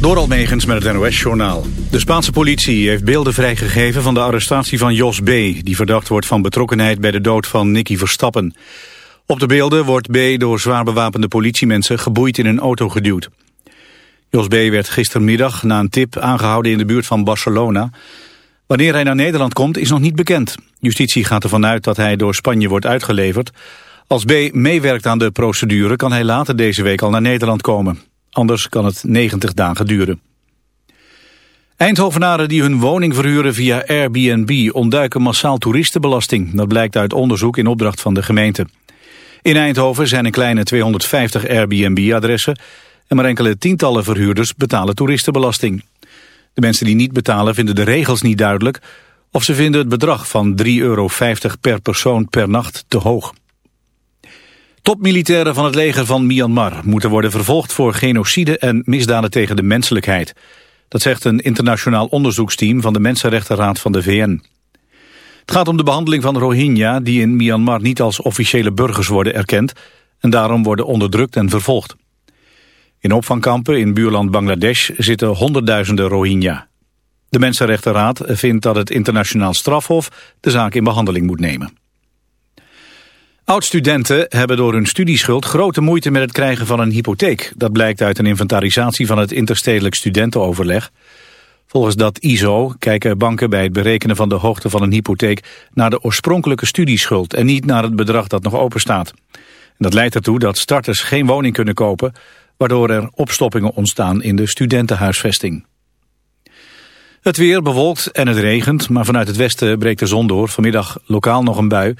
Door Almegens met het NOS-journaal. De Spaanse politie heeft beelden vrijgegeven van de arrestatie van Jos B... die verdacht wordt van betrokkenheid bij de dood van Nicky Verstappen. Op de beelden wordt B door zwaar bewapende politiemensen geboeid in een auto geduwd. Jos B. werd gistermiddag na een tip aangehouden in de buurt van Barcelona. Wanneer hij naar Nederland komt is nog niet bekend. Justitie gaat ervan uit dat hij door Spanje wordt uitgeleverd. Als B. meewerkt aan de procedure kan hij later deze week al naar Nederland komen. Anders kan het 90 dagen duren. Eindhovenaren die hun woning verhuren via Airbnb ontduiken massaal toeristenbelasting. Dat blijkt uit onderzoek in opdracht van de gemeente. In Eindhoven zijn een kleine 250 Airbnb-adressen en maar enkele tientallen verhuurders betalen toeristenbelasting. De mensen die niet betalen vinden de regels niet duidelijk of ze vinden het bedrag van 3,50 euro per persoon per nacht te hoog. Topmilitairen van het leger van Myanmar moeten worden vervolgd voor genocide en misdaden tegen de menselijkheid. Dat zegt een internationaal onderzoeksteam van de Mensenrechtenraad van de VN. Het gaat om de behandeling van Rohingya die in Myanmar niet als officiële burgers worden erkend en daarom worden onderdrukt en vervolgd. In opvangkampen in buurland Bangladesh zitten honderdduizenden Rohingya. De Mensenrechtenraad vindt dat het internationaal strafhof de zaak in behandeling moet nemen. Oud-studenten hebben door hun studieschuld grote moeite met het krijgen van een hypotheek. Dat blijkt uit een inventarisatie van het interstedelijk studentenoverleg. Volgens dat ISO kijken banken bij het berekenen van de hoogte van een hypotheek naar de oorspronkelijke studieschuld en niet naar het bedrag dat nog open staat. dat leidt ertoe dat starters geen woning kunnen kopen, waardoor er opstoppingen ontstaan in de studentenhuisvesting. Het weer bewolkt en het regent, maar vanuit het westen breekt de zon door. Vanmiddag lokaal nog een bui.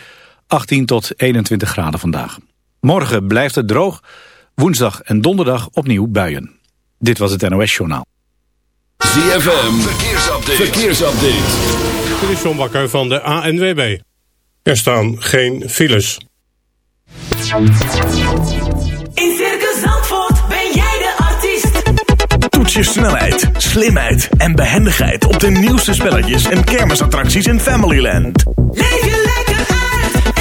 18 tot 21 graden vandaag. Morgen blijft het droog. Woensdag en donderdag opnieuw buien. Dit was het NOS Journaal. ZFM, verkeersupdate. verkeersupdate. Dit is John Bakker van de ANWB. Er staan geen files. In Circus Zandvoort ben jij de artiest. Toets je snelheid, slimheid en behendigheid op de nieuwste spelletjes en kermisattracties in Familyland. Leef je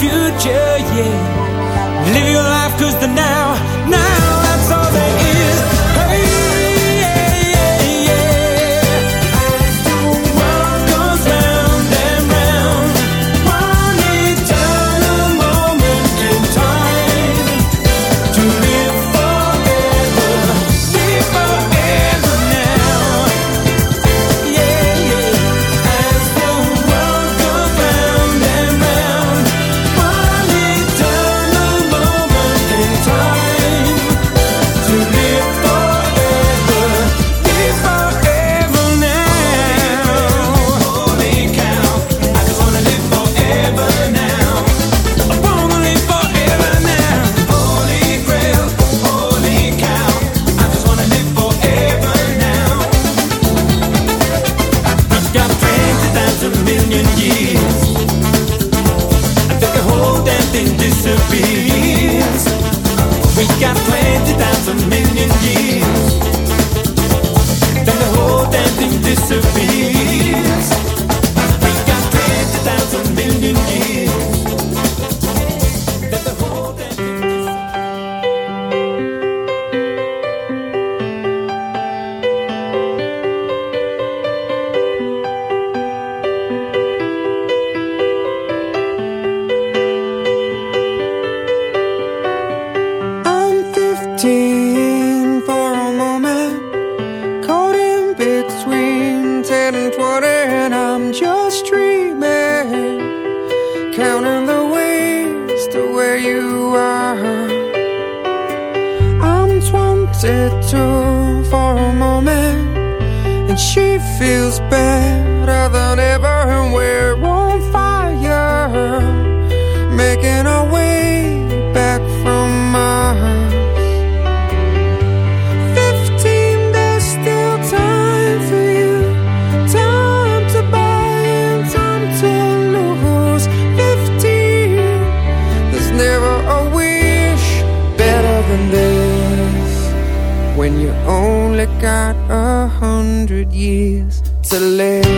future, yeah. Live your life cause the now, now once wanted to for a moment, and she feels better than ever. And we're only got a hundred years to live.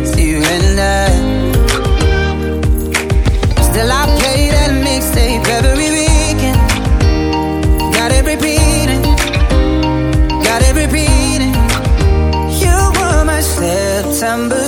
December.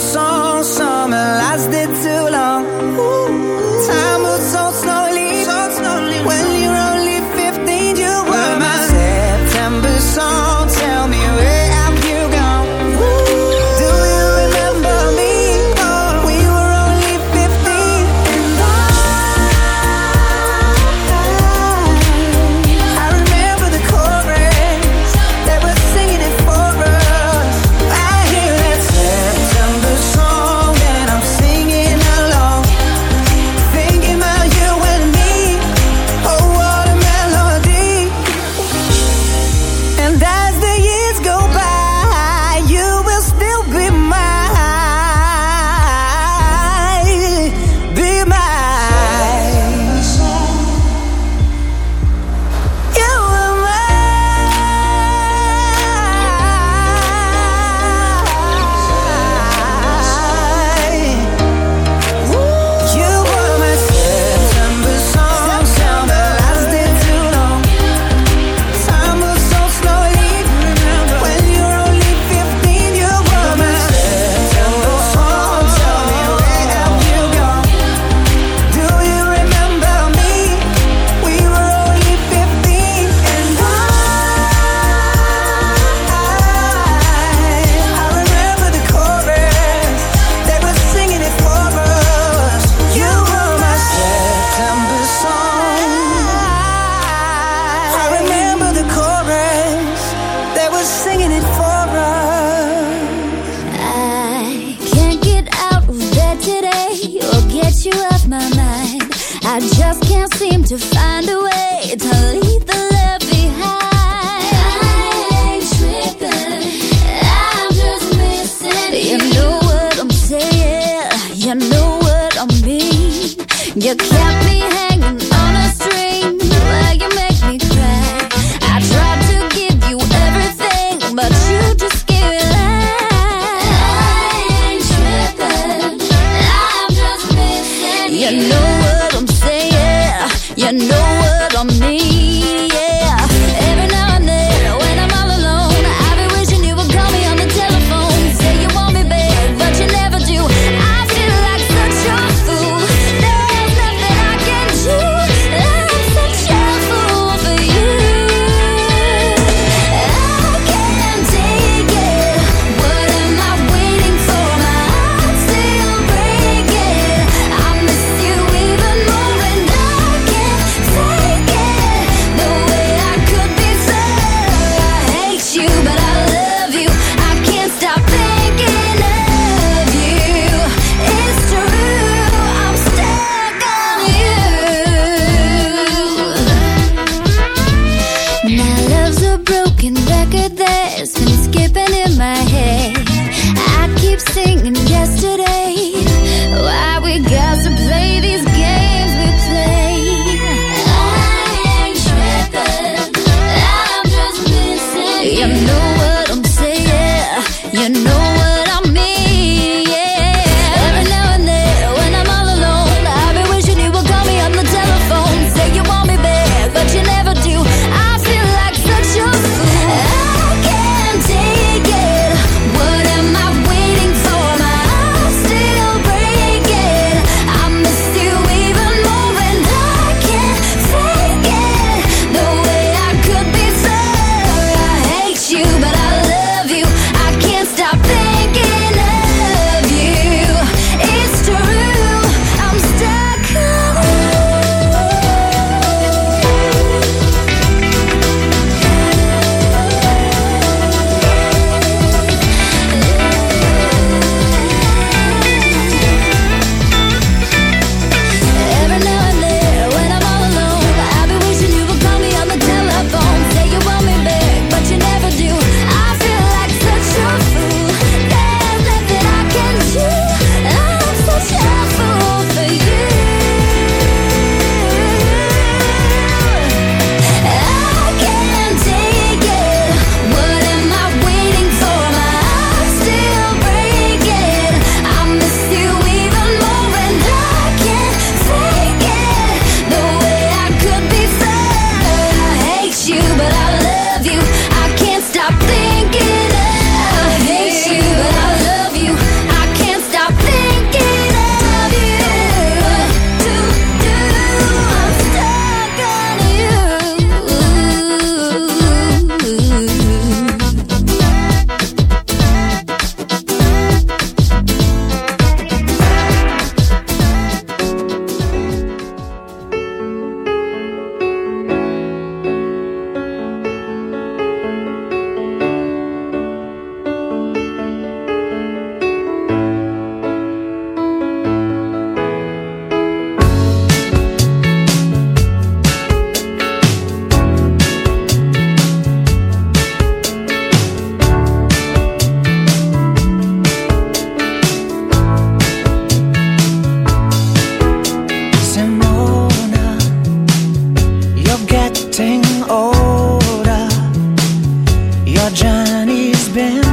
Johnny's been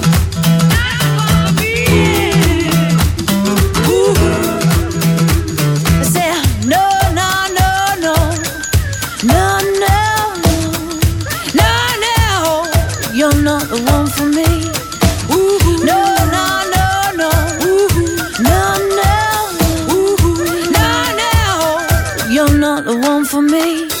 for me.